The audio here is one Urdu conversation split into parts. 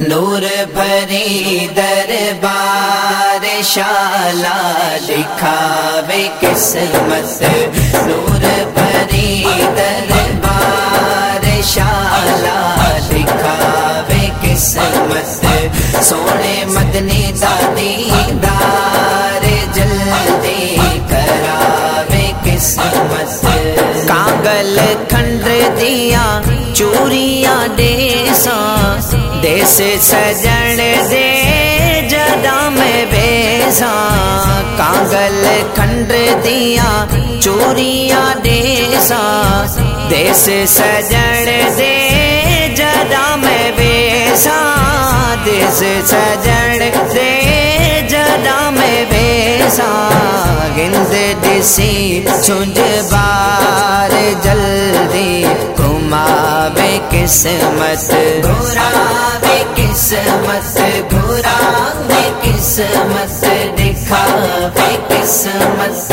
نور بھری دربار شالا دکھاوے قسمت نور بھری دربار شالا دکھاوے قسمت سونے مدنی دادی دار جلدی کراوے قسمت کاگل کھنڈ دیا چوریاں دیساں دیس سجن دے جدا میں بیسا کاگل کھنڈ دیا چوریاں دیسا دیس سجن دے جدا میں بیسا دیس سجن دے جدا میں بیسا گند دسی چنج بار جلدی قسمت گھورا وے قسمت گھورا وے قسمت دکھا وے قسمت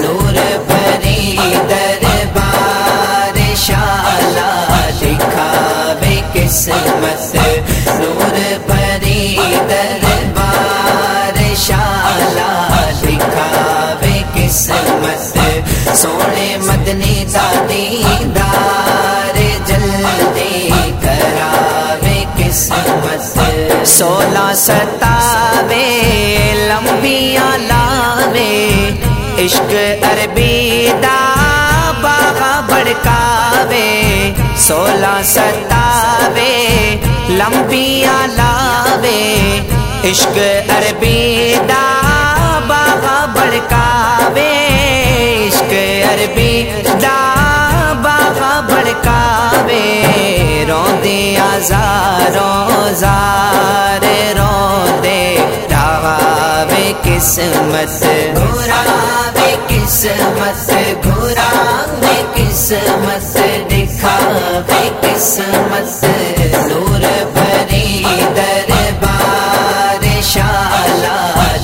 نور بھری دربار شالا دکھا وے قسمت نور بھری دربار شالا دکھا وے قسمت سونے مدنی دادی سولہ ستاوے، لمبیاں لاوے۔ عشق عربی دا باغا بڑکاوے سولہ ستاوے، لمبیاں لاوے۔ عشق عربی دا باغا بڑکاوے عشق عربی دا باغا بڑکاوے روندے آزاروں زار راوے قسمت، گھوراوے قسمت گھوراوے قسمت، دکھاوے قسمت، نور بھری دربار شالا،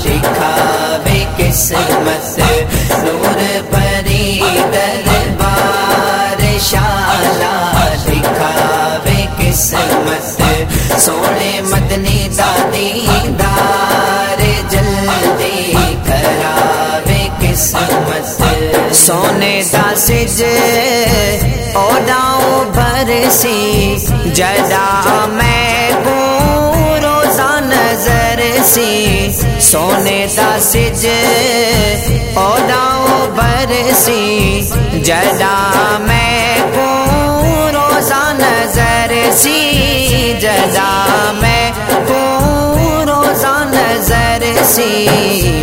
دکھاوے قسمت، نور بھری دربار شالا، دکھاوے قسمت، سونے مدنی دادی سونے دا سج اوڈاؤ برسی جدا میں کو روزہ نظر سی سونے دا سج اوڈاؤ برسی جدا میں کو روزہ نظر سی جدا میں کو روزہ نظر سی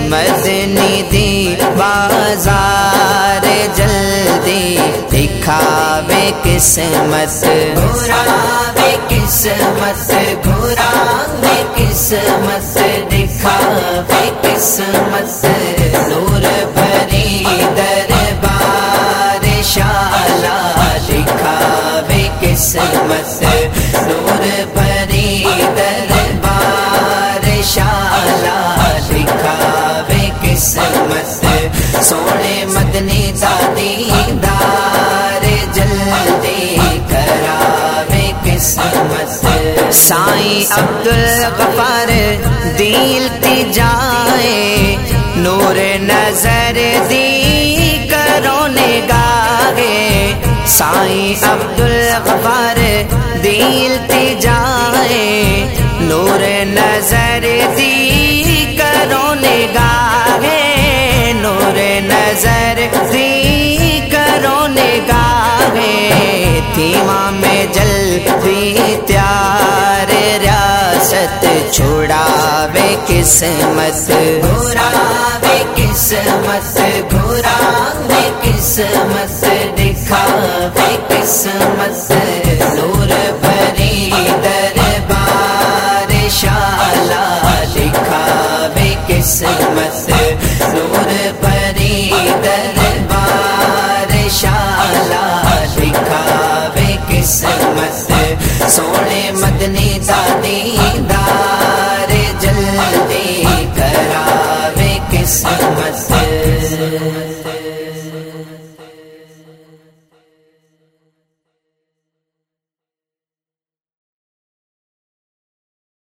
مدنی دی بازار جلدی دکھاوے قسمت، گھوراوے قسمت گھوراوے قسمت، دکھاوے قسمت، نور بھری دربار شالا، دکھاوے قسمت، نور بھری سائیں عبد الغفار دل تی جائے، نور نظر دی کرو نگاہے۔ سائیں عبد الغفار دل تی جائے، نور نظر دی کرو نگاہے۔ خیمہ میں جلدی تیار ریاست چھوڑا بے قسمت، گھوراوے قسمت گھوراوے قسمت، دکھاوے قسمت، نور سونے مدنی دادی دا